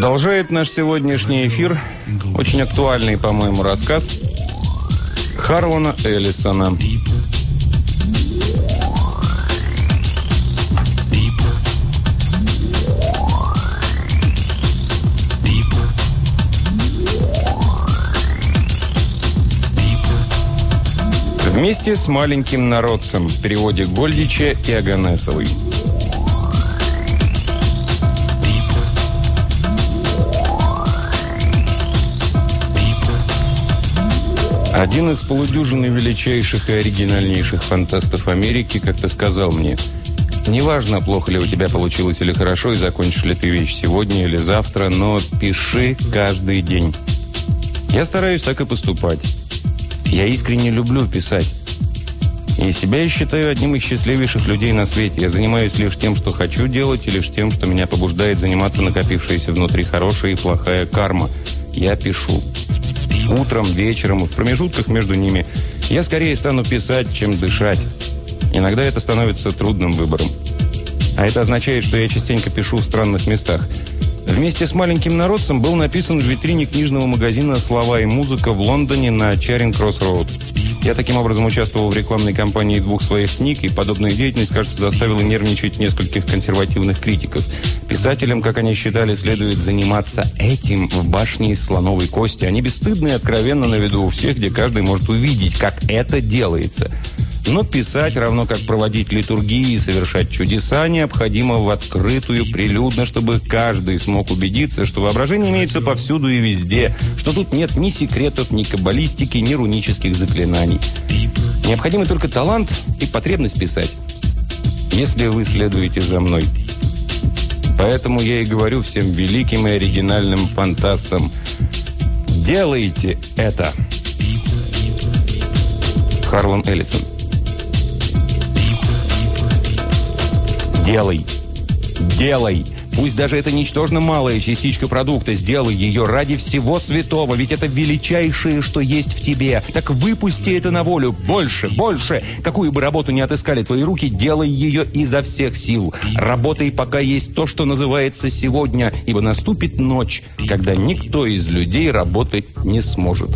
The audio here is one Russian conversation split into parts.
Продолжает наш сегодняшний эфир очень актуальный, по-моему, рассказ Харвана Эллисона. Вместе с маленьким народцем в переводе Гольдича и Аганесовой. Один из полудюжины величайших и оригинальнейших фантастов Америки как-то сказал мне, «Неважно, плохо ли у тебя получилось или хорошо, и закончишь ли ты вещь сегодня или завтра, но пиши каждый день». Я стараюсь так и поступать. Я искренне люблю писать. И себя я считаю одним из счастливейших людей на свете. Я занимаюсь лишь тем, что хочу делать, и лишь тем, что меня побуждает заниматься накопившаяся внутри хорошая и плохая карма. Я пишу утром, вечером в промежутках между ними, я скорее стану писать, чем дышать. Иногда это становится трудным выбором. А это означает, что я частенько пишу в странных местах. Вместе с маленьким народцем был написан в витрине книжного магазина «Слова и музыка» в Лондоне на Чаринг-Кросс-Роуд. Я таким образом участвовал в рекламной кампании двух своих книг, и подобная деятельность, кажется, заставила нервничать нескольких консервативных критиков. Писателям, как они считали, следует заниматься этим в башне из слоновой кости. Они бесстыдны и откровенно на виду у всех, где каждый может увидеть, как это делается. Но писать, равно как проводить литургии и совершать чудеса, необходимо в открытую, прилюдно, чтобы каждый смог убедиться, что воображение имеется повсюду и везде, что тут нет ни секретов, ни каббалистики, ни рунических заклинаний. Необходимы только талант и потребность писать. Если вы следуете за мной. Поэтому я и говорю всем великим и оригинальным фантастам, делайте это. Харлан Эллисон Делай. Делай. Пусть даже это ничтожно малая частичка продукта, сделай ее ради всего святого, ведь это величайшее, что есть в тебе. Так выпусти это на волю. Больше, больше. Какую бы работу ни отыскали твои руки, делай ее изо всех сил. Работай, пока есть то, что называется сегодня, ибо наступит ночь, когда никто из людей работать не сможет.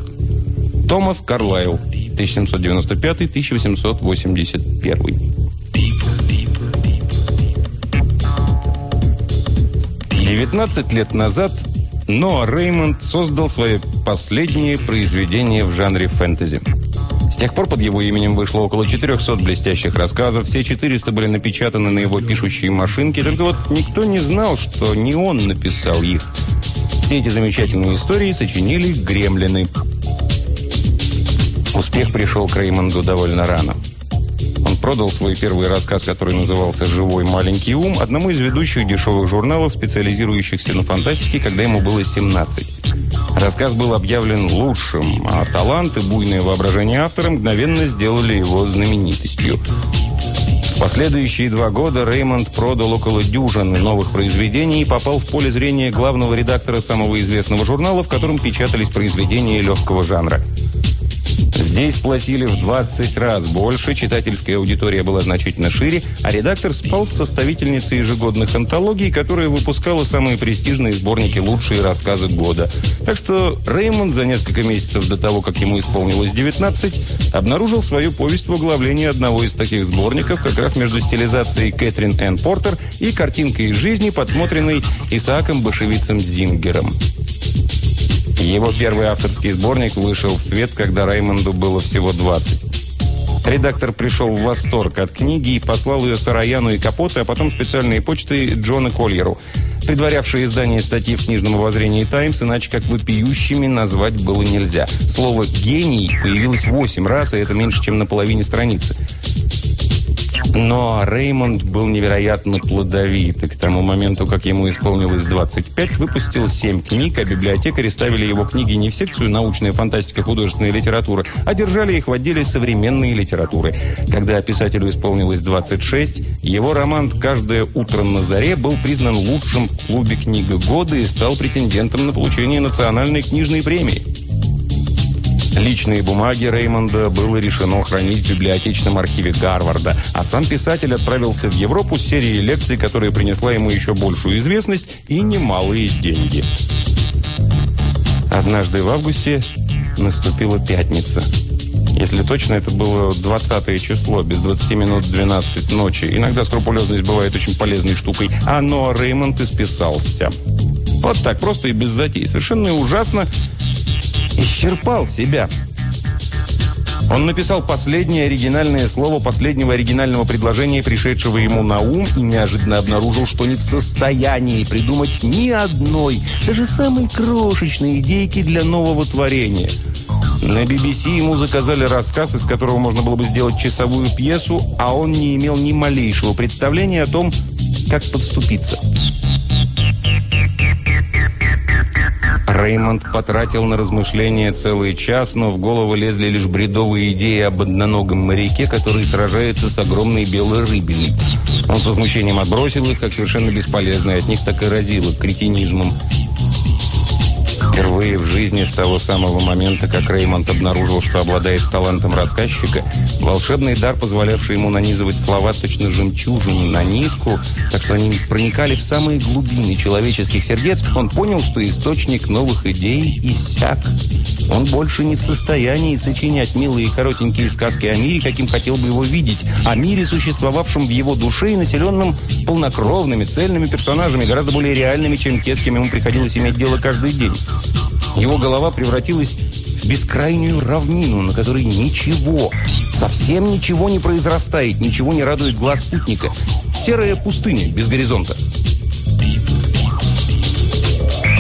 Томас Карлайл, 1795-1881 19 лет назад Ноа Реймонд создал свое последнее произведение в жанре фэнтези. С тех пор под его именем вышло около 400 блестящих рассказов, все 400 были напечатаны на его пишущей машинке, только вот никто не знал, что не он написал их. Все эти замечательные истории сочинили гремлины. Успех пришел к Реймонду довольно рано продал свой первый рассказ, который назывался «Живой маленький ум», одному из ведущих дешевых журналов, специализирующихся на фантастике, когда ему было 17. Рассказ был объявлен лучшим, а талант и буйное воображение автора мгновенно сделали его знаменитостью. Последующие два года Реймонд продал около дюжины новых произведений и попал в поле зрения главного редактора самого известного журнала, в котором печатались произведения легкого жанра – Здесь платили в 20 раз больше, читательская аудитория была значительно шире, а редактор спал с составительницей ежегодных антологий, которая выпускала самые престижные сборники «Лучшие рассказы года». Так что Реймонд за несколько месяцев до того, как ему исполнилось 19, обнаружил свою повесть в оглавлении одного из таких сборников, как раз между стилизацией Кэтрин Энн Портер и картинкой из жизни, подсмотренной Исааком Башевицем Зингером. Его первый авторский сборник вышел в свет, когда Раймонду было всего 20. Редактор пришел в восторг от книги и послал ее Сараяну и Капоте, а потом специальные почты Джона Кольеру, предварявшие издание статьи в книжном обозрении «Таймс», иначе как вопиющими назвать было нельзя. Слово «гений» появилось восемь раз, и это меньше, чем на половине страницы. Но Реймонд был невероятно плодовит, и к тому моменту, как ему исполнилось 25, выпустил 7 книг, а библиотекари ставили его книги не в секцию «Научная фантастика, художественная литература», а держали их в отделе современной литературы. Когда писателю исполнилось 26, его роман «Каждое утро на заре» был признан лучшим в клубе книга года и стал претендентом на получение национальной книжной премии. Личные бумаги Реймонда было решено хранить в библиотечном архиве Гарварда, а сам писатель отправился в Европу с серией лекций, которая принесла ему еще большую известность и немалые деньги. Однажды в августе наступила пятница. Если точно, это было 20 число, без 20 минут 12 ночи. Иногда скрупулезность бывает очень полезной штукой. А но Реймонд исписался. Вот так, просто и без затей. Совершенно ужасно исчерпал себя. Он написал последнее оригинальное слово последнего оригинального предложения, пришедшего ему на ум, и неожиданно обнаружил, что не в состоянии придумать ни одной, даже самой крошечной идейки для нового творения. На BBC ему заказали рассказ, из которого можно было бы сделать часовую пьесу, а он не имел ни малейшего представления о том, как подступиться. Реймонд потратил на размышления целый час, но в голову лезли лишь бредовые идеи об одноногом моряке, который сражается с огромной белой рыбиной. Он с возмущением отбросил их, как совершенно бесполезные, от них так и разило кретинизмом. Впервые в жизни с того самого момента, как Реймонд обнаружил, что обладает талантом рассказчика, волшебный дар, позволявший ему нанизывать слова точно жемчужины на нитку, так что они проникали в самые глубины человеческих сердец, он понял, что источник новых идей иссяк. Он больше не в состоянии сочинять милые коротенькие сказки о мире, каким хотел бы его видеть, о мире, существовавшем в его душе и населенном полнокровными, цельными персонажами, гораздо более реальными, чем те, с кем ему приходилось иметь дело каждый день. Его голова превратилась в бескрайнюю равнину, на которой ничего, совсем ничего не произрастает, ничего не радует глаз спутника. Серая пустыня без горизонта.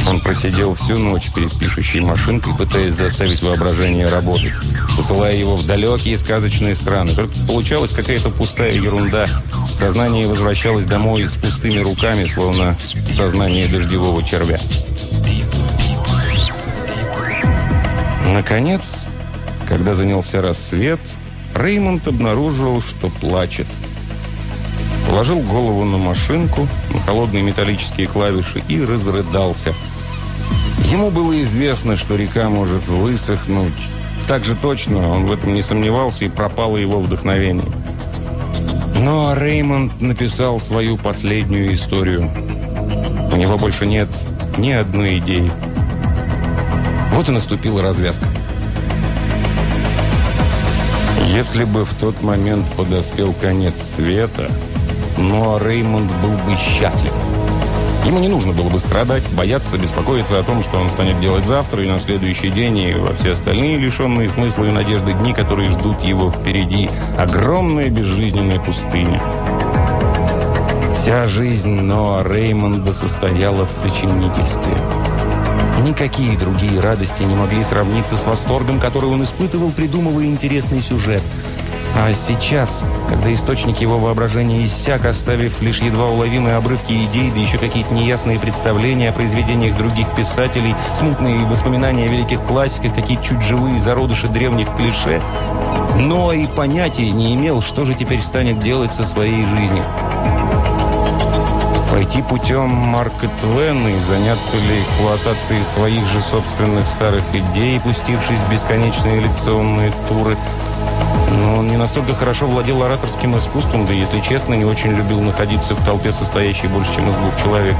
Он просидел всю ночь перед пишущей машинкой, пытаясь заставить воображение работать, посылая его в далекие сказочные страны. Только получалась какая-то пустая ерунда. Сознание возвращалось домой с пустыми руками, словно сознание дождевого червя. Наконец, когда занялся рассвет, Реймонд обнаружил, что плачет. Положил голову на машинку, на холодные металлические клавиши и разрыдался. Ему было известно, что река может высохнуть. Так же точно, он в этом не сомневался, и пропало его вдохновение. Но Реймонд написал свою последнюю историю. У него больше нет ни одной идеи. Вот и наступила развязка. Если бы в тот момент подоспел конец света, ну а Реймонд был бы счастлив. Ему не нужно было бы страдать, бояться, беспокоиться о том, что он станет делать завтра и на следующий день, и во все остальные лишенные смысла и надежды дни, которые ждут его впереди. Огромная безжизненная пустыня. Вся жизнь Ноа Реймонда состояла в сочинительстве. Никакие другие радости не могли сравниться с восторгом, который он испытывал, придумывая интересный сюжет. А сейчас, когда источник его воображения иссяк, оставив лишь едва уловимые обрывки идей, да еще какие-то неясные представления о произведениях других писателей, смутные воспоминания о великих классиках, какие-то чуть живые зародыши древних клише, но и понятия не имел, что же теперь станет делать со своей жизнью. Пойти путем Марка Твена и заняться ли эксплуатацией своих же собственных старых идей, пустившись в бесконечные лекционные туры. Но он не настолько хорошо владел ораторским искусством, да, если честно, не очень любил находиться в толпе, состоящей больше, чем из двух человек.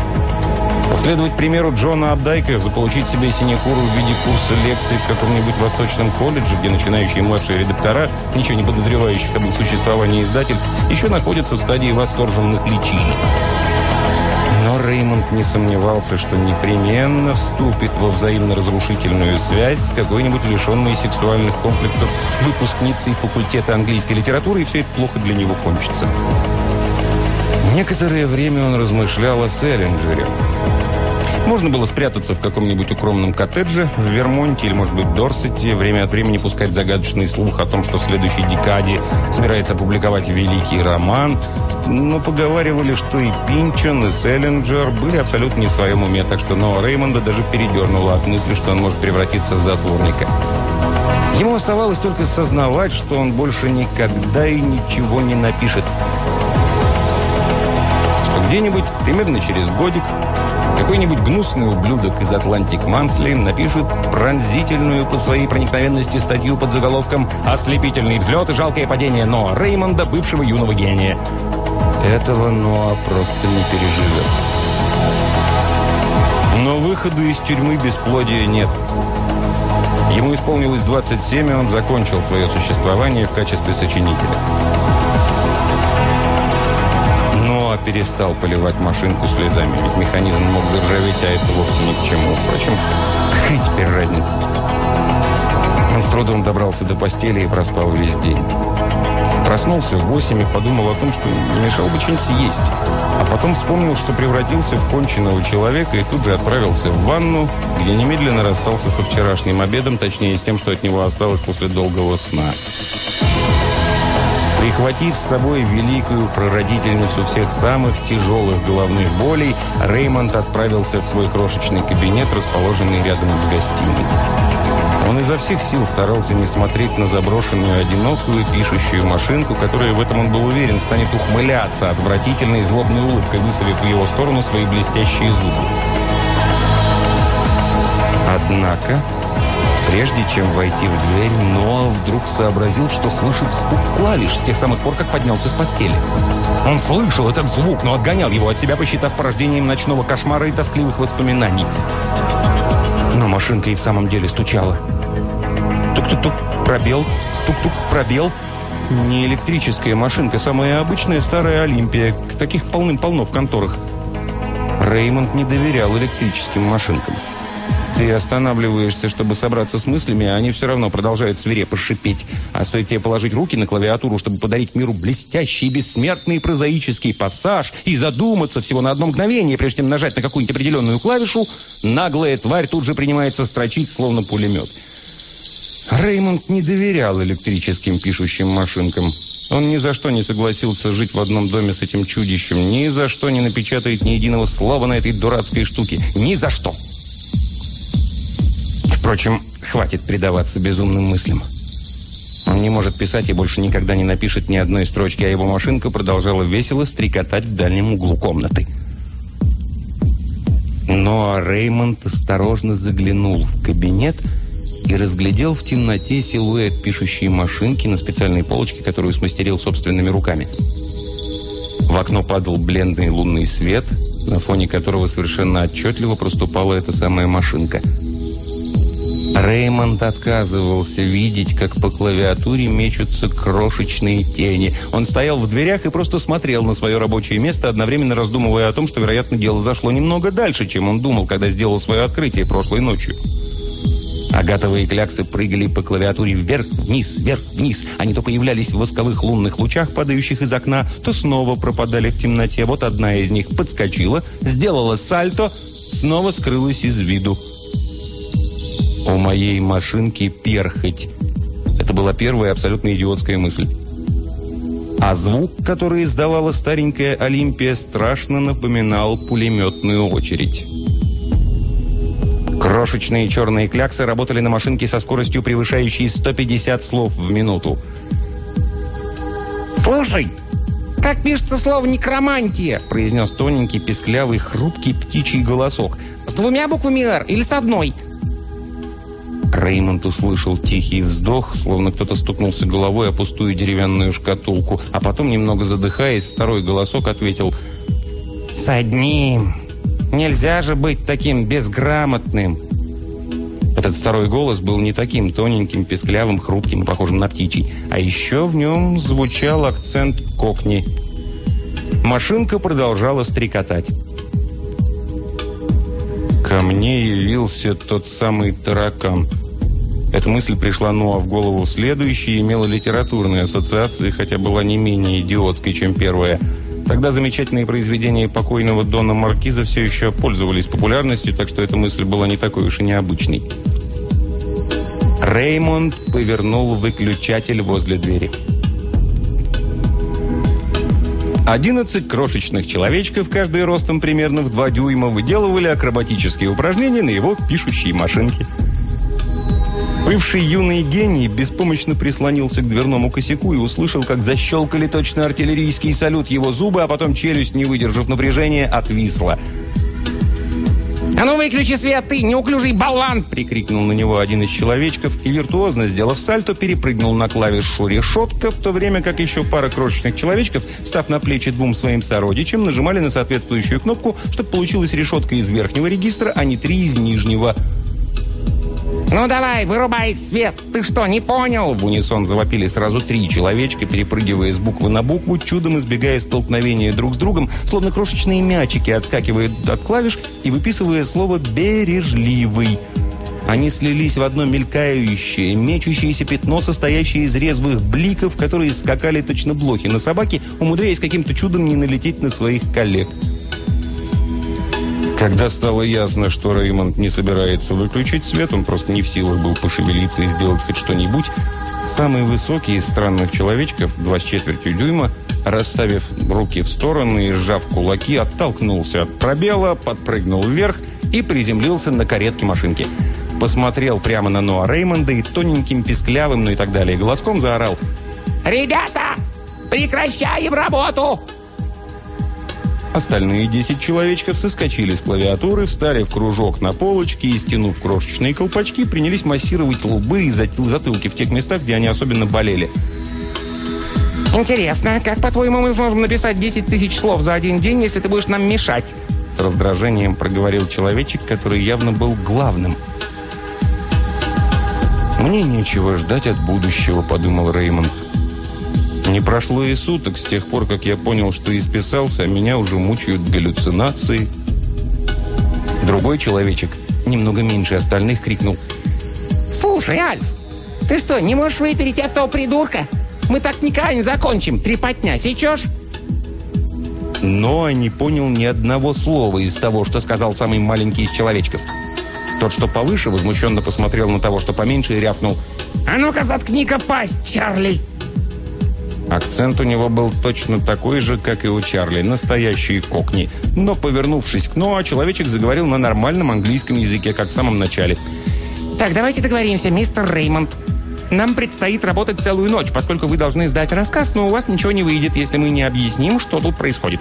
Последовать примеру Джона Абдайка, заполучить себе синекуру в виде курса лекций в каком-нибудь восточном колледже, где начинающие младшие редактора, ничего не подозревающих об их существовании издательств, еще находятся в стадии восторженных личиний. Но Реймонд не сомневался, что непременно вступит во взаимно-разрушительную связь с какой-нибудь лишенной сексуальных комплексов выпускницей факультета английской литературы, и все это плохо для него кончится. Некоторое время он размышлял о Селлинджере. Можно было спрятаться в каком-нибудь укромном коттедже в Вермонте или, может быть, Дорсете, время от времени пускать загадочный слух о том, что в следующей декаде собирается опубликовать великий роман. Но поговаривали, что и Пинчон, и Сэлинджер были абсолютно не в своем уме, так что Ноа Реймонда даже передернуло от мысли, что он может превратиться в затворника. Ему оставалось только сознавать, что он больше никогда и ничего не напишет Где-нибудь, примерно через годик, какой-нибудь гнусный ублюдок из Atlantic Monthly напишет пронзительную по своей проникновенности статью под заголовком «Ослепительный взлет и жалкое падение Ноа Реймонда, бывшего юного гения». Этого Ноа просто не переживет. Но выходу из тюрьмы бесплодия нет. Ему исполнилось 27, и он закончил свое существование в качестве сочинителя. Перестал поливать машинку слезами, ведь механизм мог заржаветь, а это вовсе ни к чему. Впрочем, какая теперь разница? Он с трудом добрался до постели и проспал весь день. Проснулся в 8 и подумал о том, что не мешал бы что-нибудь съесть. А потом вспомнил, что превратился в конченого человека и тут же отправился в ванну, где немедленно расстался со вчерашним обедом, точнее с тем, что от него осталось после долгого сна. Прихватив с собой великую прародительницу всех самых тяжелых головных болей, Реймонд отправился в свой крошечный кабинет, расположенный рядом с гостиной. Он изо всех сил старался не смотреть на заброшенную, одинокую, пишущую машинку, которая, в этом он был уверен, станет ухмыляться отвратительной злобной улыбкой, выставив в его сторону свои блестящие зубы. Однако, прежде чем войти в дверь, Ноа вдруг сообразил, что слышит стук клавиш с тех самых пор, как поднялся с постели. Он слышал этот звук, но отгонял его от себя, посчитав порождением ночного кошмара и тоскливых воспоминаний. Но машинка и в самом деле стучала. Тук-тук-тук, пробел, тук-тук, пробел. Не электрическая машинка, самая обычная старая Олимпия. Таких полным-полно в конторах. Реймонд не доверял электрическим машинкам. Ты останавливаешься, чтобы собраться с мыслями, а они все равно продолжают свирепо шипеть. А стоит тебе положить руки на клавиатуру, чтобы подарить миру блестящий, бессмертный прозаический пассаж и задуматься всего на одно мгновение, прежде чем нажать на какую-нибудь определенную клавишу, наглая тварь тут же принимается строчить, словно пулемет. Реймонд не доверял электрическим пишущим машинкам. Он ни за что не согласился жить в одном доме с этим чудищем, ни за что не напечатает ни единого слова на этой дурацкой штуке. Ни за что! Впрочем, хватит предаваться безумным мыслям. Он не может писать и больше никогда не напишет ни одной строчки, а его машинка продолжала весело стрекотать в дальнем углу комнаты. Но Реймонд осторожно заглянул в кабинет и разглядел в темноте силуэт пишущей машинки на специальной полочке, которую смастерил собственными руками. В окно падал бледный лунный свет, на фоне которого совершенно отчетливо проступала эта самая машинка – Реймонд отказывался видеть, как по клавиатуре мечутся крошечные тени. Он стоял в дверях и просто смотрел на свое рабочее место, одновременно раздумывая о том, что, вероятно, дело зашло немного дальше, чем он думал, когда сделал свое открытие прошлой ночью. Агатовые кляксы прыгали по клавиатуре вверх, вниз, вверх, вниз. Они то появлялись в восковых лунных лучах, падающих из окна, то снова пропадали в темноте. Вот одна из них подскочила, сделала сальто, снова скрылась из виду. У моей машинки перхоть. Это была первая абсолютно идиотская мысль. А звук, который издавала старенькая Олимпия, страшно напоминал пулеметную очередь. Крошечные черные кляксы работали на машинке со скоростью, превышающей 150 слов в минуту. «Слушай, как пишется слово «некромантия»?» произнес тоненький, песклявый, хрупкий птичий голосок. «С двумя буквами «Р» или с одной?» Реймонд услышал тихий вздох, словно кто-то стукнулся головой о пустую деревянную шкатулку, а потом, немного задыхаясь, второй голосок ответил «С одним! Нельзя же быть таким безграмотным!» Этот второй голос был не таким тоненьким, песклявым, хрупким и похожим на птичий, а еще в нем звучал акцент кокни. Машинка продолжала стрекотать. Ко мне явился тот самый таракан – эта мысль пришла Ноа в голову следующей и имела литературные ассоциации, хотя была не менее идиотской, чем первая. Тогда замечательные произведения покойного Дона Маркиза все еще пользовались популярностью, так что эта мысль была не такой уж и необычной. Реймонд повернул выключатель возле двери. Одиннадцать крошечных человечков, каждый ростом примерно в два дюйма, выделывали акробатические упражнения на его пишущей машинке. Бывший юный гений беспомощно прислонился к дверному косяку и услышал, как защелкали точно артиллерийский салют его зубы, а потом челюсть, не выдержав напряжения, отвисла. «А ну выключи свет, ты, неуклюжий болван!» прикрикнул на него один из человечков и, виртуозно сделав сальто, перепрыгнул на клавишу решетка, в то время как еще пара крошечных человечков, став на плечи двум своим сородичам, нажимали на соответствующую кнопку, чтобы получилась решетка из верхнего регистра, а не три из нижнего. «Ну давай, вырубай свет! Ты что, не понял?» В унисон завопили сразу три человечка, перепрыгивая с буквы на букву, чудом избегая столкновения друг с другом, словно крошечные мячики отскакивают от клавиш и выписывая слово «бережливый». Они слились в одно мелькающее, мечущееся пятно, состоящее из резвых бликов, которые скакали точно блохи на собаке, умудряясь каким-то чудом не налететь на своих коллег. Когда стало ясно, что Реймонд не собирается выключить свет, он просто не в силах был пошевелиться и сделать хоть что-нибудь, самый высокий из странных человечков, два с четвертью дюйма, расставив руки в стороны и сжав кулаки, оттолкнулся от пробела, подпрыгнул вверх и приземлился на каретке машинки. Посмотрел прямо на Ноа Реймонда и тоненьким, писклявым, ну и так далее, голоском заорал «Ребята, прекращаем работу!» Остальные 10 человечков соскочили с клавиатуры, встали в кружок на полочке и, стянув крошечные колпачки, принялись массировать лбы и затылки в тех местах, где они особенно болели. «Интересно, как, по-твоему, мы можем написать 10 тысяч слов за один день, если ты будешь нам мешать?» С раздражением проговорил человечек, который явно был главным. «Мне нечего ждать от будущего», — подумал Реймонд. Не прошло и суток с тех пор, как я понял, что исписался, а меня уже мучают галлюцинации. Другой человечек, немного меньше остальных, крикнул. «Слушай, Альф, ты что, не можешь выпереть этого придурка? Мы так никогда не закончим. Трепотня, сечешь?» Но не понял ни одного слова из того, что сказал самый маленький из человечков. Тот, что повыше, возмущенно посмотрел на того, что поменьше, и рявкнул. «А ну-ка, заткни-ка пасть, Чарли!» Акцент у него был точно такой же, как и у Чарли, настоящий кокни. Но, повернувшись к Ноа, человечек заговорил на нормальном английском языке, как в самом начале. «Так, давайте договоримся, мистер Реймонд. Нам предстоит работать целую ночь, поскольку вы должны сдать рассказ, но у вас ничего не выйдет, если мы не объясним, что тут происходит».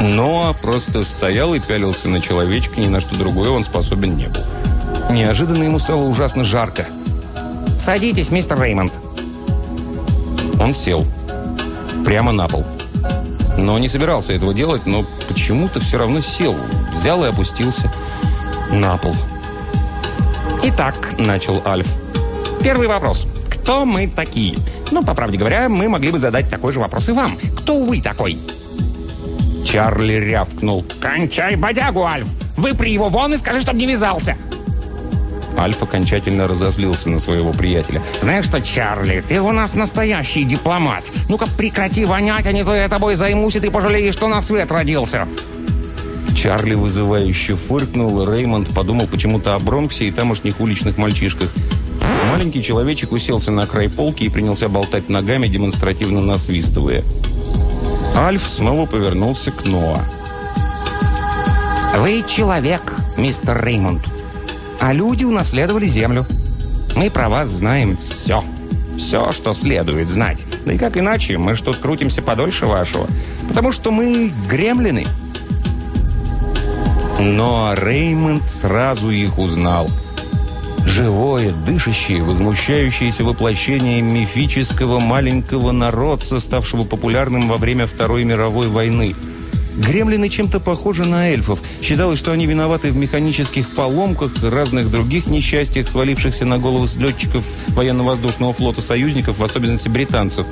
Ноа просто стоял и пялился на человечка, ни на что другое он способен не был. Неожиданно ему стало ужасно жарко. «Садитесь, мистер Реймонд», он сел. Прямо на пол. Но не собирался этого делать, но почему-то все равно сел. Взял и опустился на пол. «Итак», — начал Альф, — «первый вопрос. Кто мы такие? Ну, по правде говоря, мы могли бы задать такой же вопрос и вам. Кто вы такой?» Чарли рявкнул. «Кончай бодягу, Альф! Выпри его вон и скажи, чтоб не вязался!» Альф окончательно разозлился на своего приятеля. «Знаешь что, Чарли, ты у нас настоящий дипломат. Ну-ка прекрати вонять, а не то я тобой займусь, и ты пожалеешь, что на свет родился». Чарли вызывающе фыркнул, Реймонд подумал почему-то о Бронксе и тамошних уличных мальчишках. Маленький человечек уселся на край полки и принялся болтать ногами, демонстративно насвистывая. Альф снова повернулся к Ноа. «Вы человек, мистер Реймонд а люди унаследовали землю. Мы про вас знаем все. Все, что следует знать. Да и как иначе, мы что тут крутимся подольше вашего. Потому что мы гремлины. Но Реймонд сразу их узнал. Живое, дышащее, возмущающееся воплощение мифического маленького народца, ставшего популярным во время Второй мировой войны – Гремлины чем-то похожи на эльфов. Считалось, что они виноваты в механических поломках разных других несчастьях, свалившихся на головы летчиков военно-воздушного флота союзников, в особенности британцев.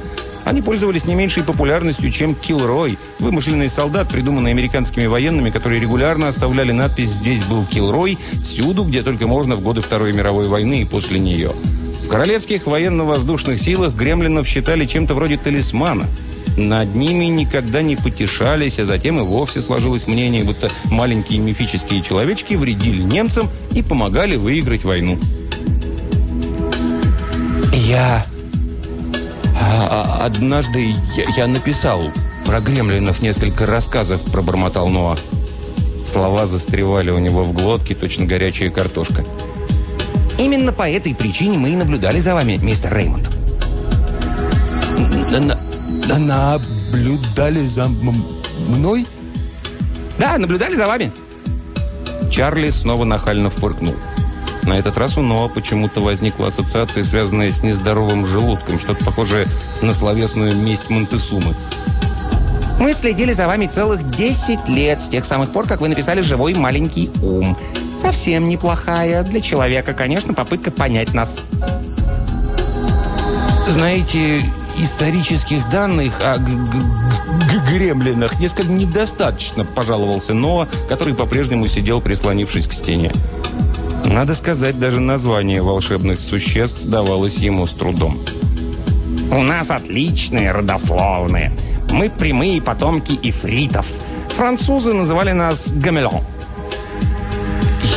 Они пользовались не меньшей популярностью, чем Килрой, вымышленный солдат, придуманный американскими военными, которые регулярно оставляли надпись «Здесь был Килрой» всюду, где только можно в годы Второй мировой войны и после нее. В королевских военно-воздушных силах гремлинов считали чем-то вроде талисмана – над ними никогда не потешались, а затем и вовсе сложилось мнение, будто маленькие мифические человечки вредили немцам и помогали выиграть войну. Я... А, а, однажды я, я написал про гремлинов несколько рассказов, пробормотал Ноа. Слова застревали у него в глотке, точно горячая картошка. Именно по этой причине мы и наблюдали за вами, мистер Реймонд. Наблюдали за мной? Да, наблюдали за вами. Чарли снова нахально фыркнул. На этот раз у Ноа почему-то возникла ассоциация, связанная с нездоровым желудком, что-то похожее на словесную месть Монтесумы. Мы следили за вами целых 10 лет, с тех самых пор, как вы написали «Живой маленький ум». Совсем неплохая для человека, конечно, попытка понять нас. Знаете, исторических данных о гремлинах несколько недостаточно, пожаловался Ноа, который по-прежнему сидел, прислонившись к стене. Надо сказать, даже название волшебных существ давалось ему с трудом. «У нас отличные родословные. Мы прямые потомки ифритов. Французы называли нас гамелон».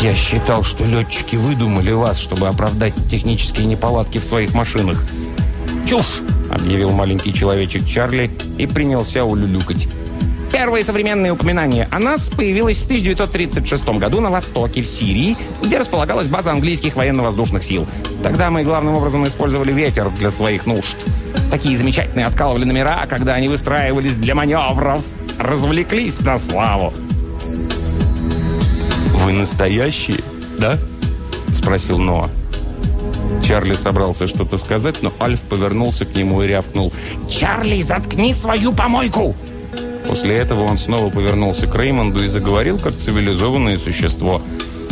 «Я считал, что летчики выдумали вас, чтобы оправдать технические неполадки в своих машинах». «Чушь!» — объявил маленький человечек Чарли и принялся улюлюкать. Первое современное упоминание о нас появилось в 1936 году на востоке, в Сирии, где располагалась база английских военно-воздушных сил. Тогда мы главным образом использовали ветер для своих нужд. Такие замечательные откалывали номера, когда они выстраивались для маневров. Развлеклись на славу. «Вы настоящие, да?» — спросил Ноа. Чарли собрался что-то сказать, но Альф повернулся к нему и рявкнул. «Чарли, заткни свою помойку!» После этого он снова повернулся к Реймонду и заговорил, как цивилизованное существо.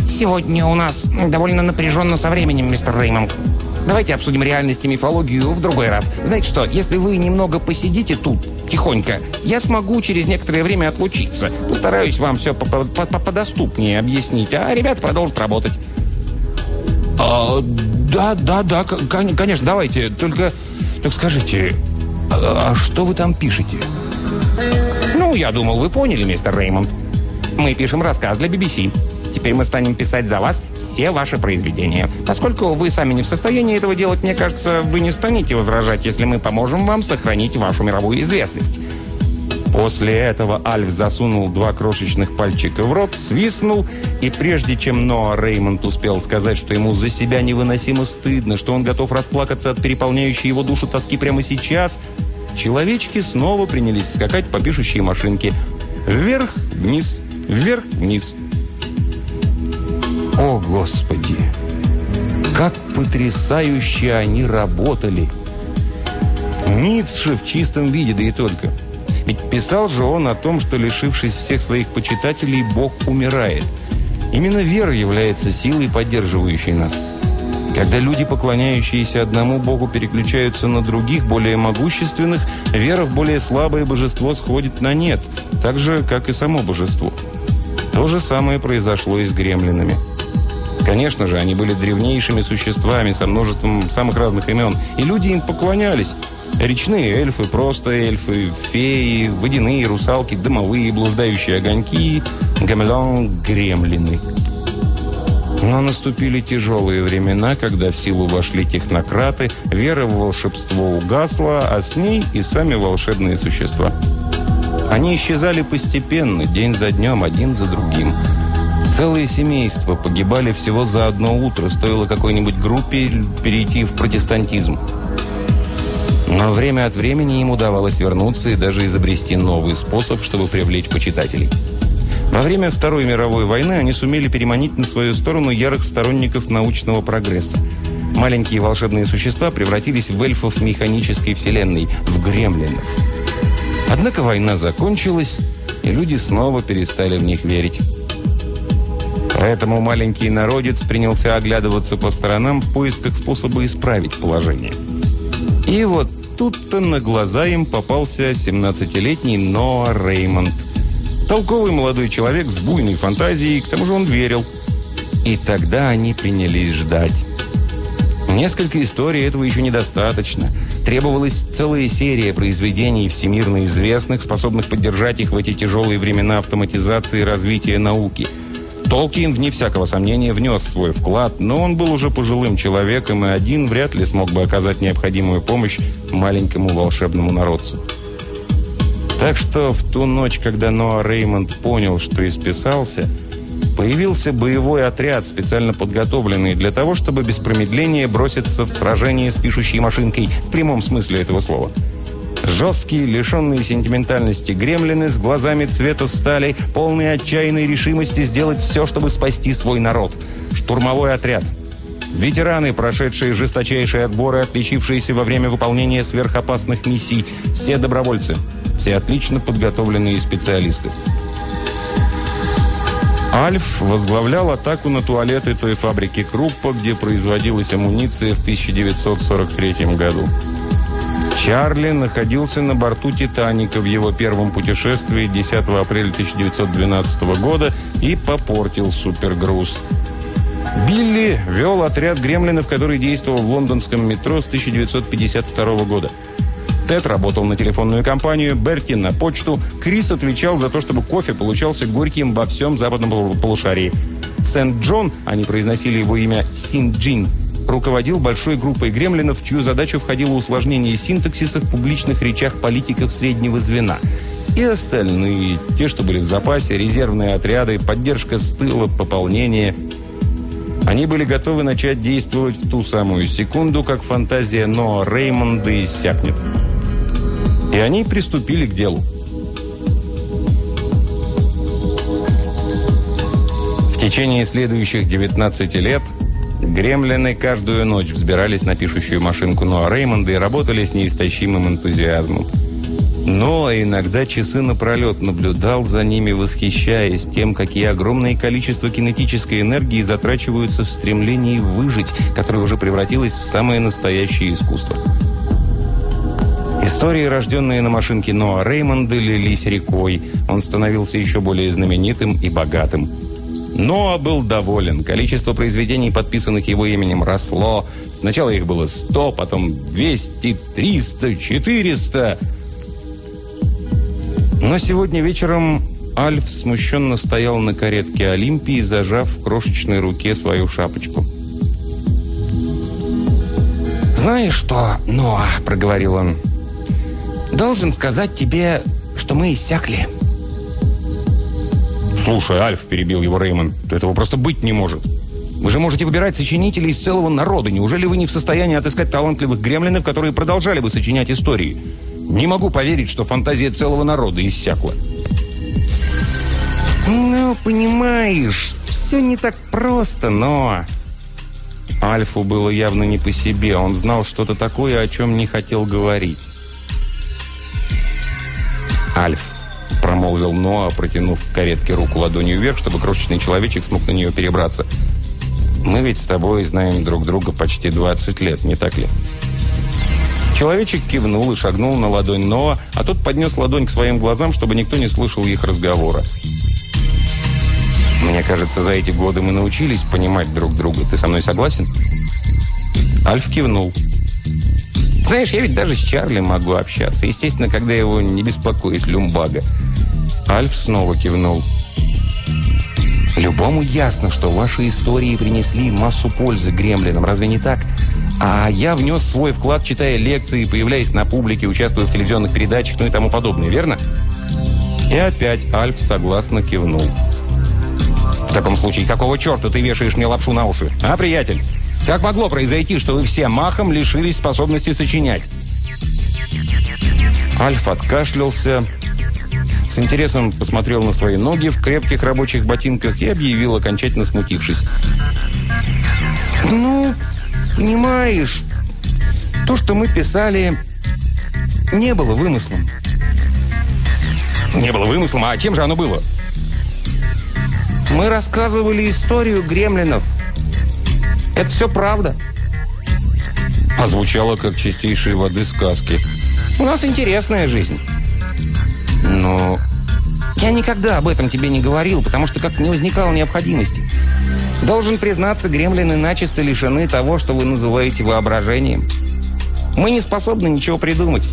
«Сегодня у нас довольно напряженно со временем, мистер Реймонд. Давайте обсудим реальность и мифологию в другой раз. Знаете что, если вы немного посидите тут, тихонько, я смогу через некоторое время отлучиться. Постараюсь вам все подоступнее объяснить, а ребята продолжат работать». А, да, да, да, конечно, давайте. Только, так скажите, а, а что вы там пишете?» «Ну, я думал, вы поняли, мистер Реймонд. Мы пишем рассказ для BBC. Теперь мы станем писать за вас все ваши произведения. Поскольку вы сами не в состоянии этого делать, мне кажется, вы не станете возражать, если мы поможем вам сохранить вашу мировую известность». После этого Альф засунул два крошечных пальчика в рот, свистнул, и прежде чем Ноа Реймонд успел сказать, что ему за себя невыносимо стыдно, что он готов расплакаться от переполняющей его душу тоски прямо сейчас, Человечки снова принялись скакать по пишущей машинке. Вверх-вниз, вверх-вниз. О, Господи! Как потрясающе они работали! Ницше в чистом виде, да и только. Ведь писал же он о том, что, лишившись всех своих почитателей, Бог умирает. Именно вера является силой, поддерживающей нас. Когда люди, поклоняющиеся одному Богу, переключаются на других, более могущественных, вера в более слабое божество сходит на нет, так же, как и само божество. То же самое произошло и с гремлинами. Конечно же, они были древнейшими существами со множеством самых разных имен, и люди им поклонялись. Речные эльфы, просто эльфы, феи, водяные русалки, дымовые, блуждающие огоньки, гамелон, гремлины – но наступили тяжелые времена, когда в силу вошли технократы, вера в волшебство угасла, а с ней и сами волшебные существа. Они исчезали постепенно, день за днем, один за другим. Целые семейства погибали всего за одно утро, стоило какой-нибудь группе перейти в протестантизм. Но время от времени им удавалось вернуться и даже изобрести новый способ, чтобы привлечь почитателей. Во время Второй мировой войны они сумели переманить на свою сторону ярых сторонников научного прогресса. Маленькие волшебные существа превратились в эльфов механической вселенной, в гремлинов. Однако война закончилась, и люди снова перестали в них верить. Поэтому маленький народец принялся оглядываться по сторонам в поисках способа исправить положение. И вот тут-то на глаза им попался 17-летний Ноа Реймонд – Толковый молодой человек с буйной фантазией, к тому же он верил. И тогда они принялись ждать. Несколько историй этого еще недостаточно. Требовалась целая серия произведений всемирно известных, способных поддержать их в эти тяжелые времена автоматизации и развития науки. Толкин, вне всякого сомнения, внес свой вклад, но он был уже пожилым человеком и один вряд ли смог бы оказать необходимую помощь маленькому волшебному народцу. Так что в ту ночь, когда Ноа Реймонд понял, что исписался, Появился боевой отряд, специально подготовленный для того, чтобы без промедления броситься в сражение с пишущей машинкой в прямом смысле этого слова. Жесткие, лишенные сентиментальности гремлины с глазами цвета стали, полные отчаянной решимости сделать все, чтобы спасти свой народ. Штурмовой отряд. Ветераны, прошедшие жесточайшие отборы, отличившиеся во время выполнения сверхопасных миссий. Все добровольцы. Все отлично подготовленные специалисты. Альф возглавлял атаку на туалеты той фабрики Круппа, где производилась амуниция в 1943 году. Чарли находился на борту «Титаника» в его первом путешествии 10 апреля 1912 года и попортил супергруз. Билли вел отряд гремлинов, который действовал в лондонском метро с 1952 года. Тед работал на телефонную компанию, Берти на почту. Крис отвечал за то, чтобы кофе получался горьким во всем западном полушарии. Сент-Джон, они произносили его имя Син-Джин, руководил большой группой гремлинов, чью задачу входило усложнение синтаксиса в публичных речах политиков среднего звена. И остальные, те, что были в запасе, резервные отряды, поддержка с тыла, пополнение. Они были готовы начать действовать в ту самую секунду, как фантазия Ноа Реймонда иссякнет. И они приступили к делу. В течение следующих 19 лет гремлины каждую ночь взбирались на пишущую машинку Ноа Реймонда и работали с неистощимым энтузиазмом. Но иногда часы напролет наблюдал за ними, восхищаясь тем, какие огромные количества кинетической энергии затрачиваются в стремлении выжить, которое уже превратилось в самое настоящее искусство. Истории, рожденные на машинке Ноа Реймонда, лились рекой. Он становился еще более знаменитым и богатым. Ноа был доволен. Количество произведений, подписанных его именем, росло. Сначала их было 100, потом 200, 300, 400. Но сегодня вечером Альф смущенно стоял на каретке Олимпии, зажав в крошечной руке свою шапочку. «Знаешь что, Ноа?» – проговорил он. Должен сказать тебе, что мы иссякли. «Слушай, Альф», – перебил его Реймон, – «этого просто быть не может. Вы же можете выбирать сочинителей из целого народа. Неужели вы не в состоянии отыскать талантливых гремлинов, которые продолжали бы сочинять истории? Не могу поверить, что фантазия целого народа иссякла». «Ну, понимаешь, все не так просто, но...» Альфу было явно не по себе. Он знал что-то такое, о чем не хотел говорить. «Альф», — промолвил Ноа, протянув к каретке руку ладонью вверх, чтобы крошечный человечек смог на нее перебраться. «Мы ведь с тобой знаем друг друга почти 20 лет, не так ли?» Человечек кивнул и шагнул на ладонь Ноа, а тот поднес ладонь к своим глазам, чтобы никто не слышал их разговора. «Мне кажется, за эти годы мы научились понимать друг друга. Ты со мной согласен?» Альф кивнул. Знаешь, я ведь даже с Чарли могу общаться. Естественно, когда его не беспокоит люмбага. Альф снова кивнул. Любому ясно, что ваши истории принесли массу пользы гремлинам. Разве не так? А я внес свой вклад, читая лекции, появляясь на публике, участвуя в телевизионных передачах, ну и тому подобное, верно? И опять Альф согласно кивнул. В таком случае, какого черта ты вешаешь мне лапшу на уши? А, приятель? Как могло произойти, что вы все махом лишились способности сочинять? Альф откашлялся, с интересом посмотрел на свои ноги в крепких рабочих ботинках и объявил, окончательно смутившись. «Ну, понимаешь, то, что мы писали, не было вымыслом». «Не было вымыслом? А чем же оно было?» «Мы рассказывали историю гремлинов». Это все правда. Озвучало, как чистейшие воды сказки. У нас интересная жизнь. Но... Я никогда об этом тебе не говорил, потому что как не возникало необходимости. Должен признаться, гремлины начисто лишены того, что вы называете воображением. Мы не способны ничего придумать.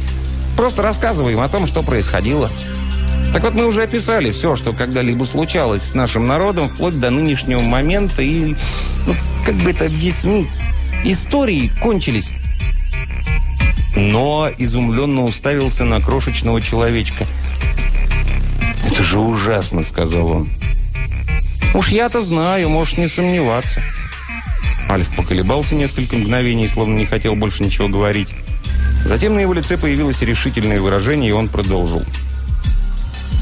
Просто рассказываем о том, что происходило. Так вот, мы уже описали все, что когда-либо случалось с нашим народом, вплоть до нынешнего момента, и, ну, как бы это объяснить, истории кончились. Но изумленно уставился на крошечного человечка. «Это же ужасно», — сказал он. Уж я-то знаю, можешь не сомневаться. Альф поколебался несколько мгновений, словно не хотел больше ничего говорить. Затем на его лице появилось решительное выражение, и он продолжил.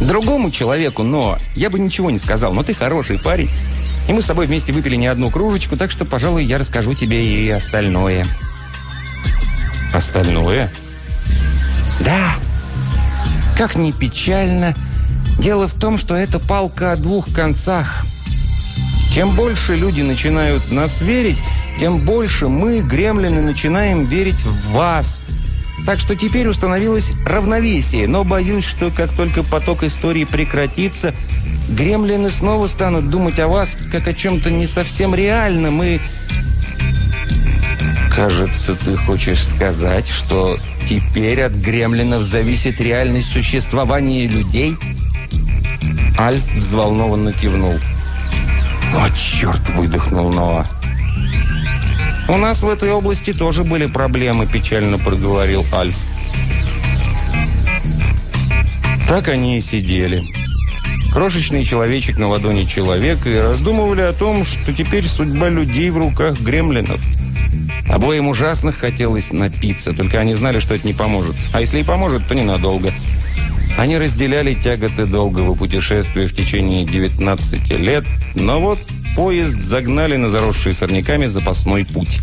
Другому человеку, но я бы ничего не сказал, но ты хороший парень. И мы с тобой вместе выпили не одну кружечку, так что, пожалуй, я расскажу тебе и остальное. Остальное? Да. Как ни печально, дело в том, что это палка о двух концах. Чем больше люди начинают в нас верить, тем больше мы, гремлины, начинаем верить в вас – так что теперь установилось равновесие, но боюсь, что как только поток истории прекратится, гремлины снова станут думать о вас как о чем-то не совсем реальном и... Кажется, ты хочешь сказать, что теперь от гремлинов зависит реальность существования людей? Альф взволнованно кивнул. «О, черт!» – выдохнул Ноа. «У нас в этой области тоже были проблемы», – печально проговорил Альф. Так они и сидели. Крошечный человечек на ладони человека и раздумывали о том, что теперь судьба людей в руках гремлинов. Обоим ужасно хотелось напиться, только они знали, что это не поможет. А если и поможет, то ненадолго. Они разделяли тяготы долгого путешествия в течение 19 лет, но вот поезд загнали на заросший сорняками запасной путь.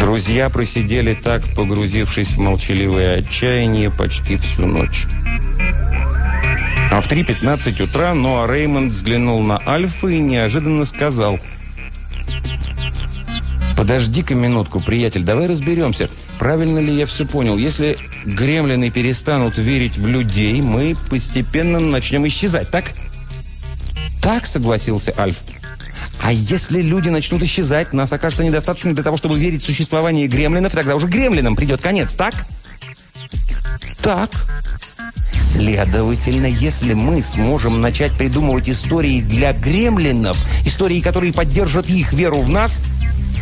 Друзья просидели так, погрузившись в молчаливое отчаяние почти всю ночь. А в 3.15 утра Ноа Реймонд взглянул на Альфа и неожиданно сказал «Подожди-ка минутку, приятель, давай разберемся, правильно ли я все понял. Если гремлины перестанут верить в людей, мы постепенно начнем исчезать, так?» «Так», — согласился Альф. «А если люди начнут исчезать, нас окажется недостаточно для того, чтобы верить в существование гремлинов, тогда уже гремлинам придет конец, так?» «Так». Следовательно, если мы сможем начать придумывать истории для гремлинов, истории, которые поддержат их веру в нас,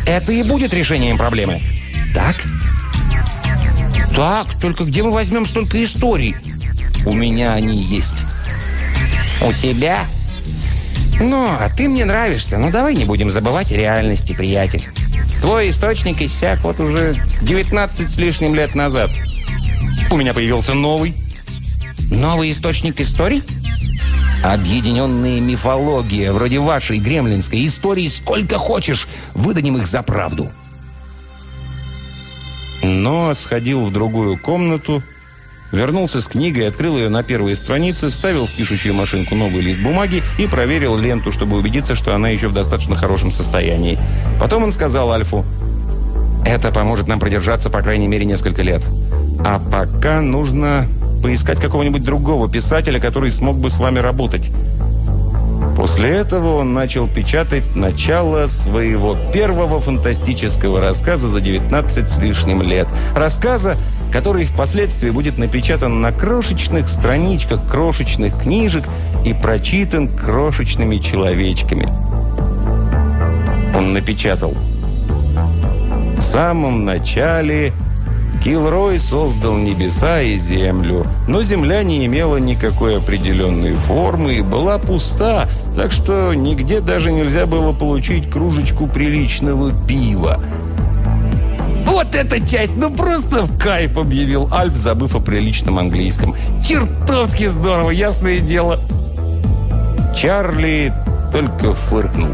это и будет решением проблемы. Так? Так, только где мы возьмем столько историй? У меня они есть. У тебя? «Ну, а ты мне нравишься. Ну, давай не будем забывать реальности, приятель. Твой источник иссяк вот уже 19 с лишним лет назад. У меня появился новый». «Новый источник историй?» «Объединенная мифология, вроде вашей гремлинской истории, сколько хочешь, выдадим их за правду». Но сходил в другую комнату, Вернулся с книгой, открыл ее на первые страницы, вставил в пишущую машинку новый лист бумаги и проверил ленту, чтобы убедиться, что она еще в достаточно хорошем состоянии. Потом он сказал Альфу, «Это поможет нам продержаться по крайней мере несколько лет. А пока нужно поискать какого-нибудь другого писателя, который смог бы с вами работать». После этого он начал печатать начало своего первого фантастического рассказа за 19 с лишним лет. Рассказа, который впоследствии будет напечатан на крошечных страничках крошечных книжек и прочитан крошечными человечками. Он напечатал. В самом начале Килрой создал небеса и землю, но земля не имела никакой определенной формы и была пуста, так что нигде даже нельзя было получить кружечку приличного пива. «Вот эта часть! Ну просто в кайф!» — объявил Альф, забыв о приличном английском. «Чертовски здорово, ясное дело!» Чарли только фыркнул.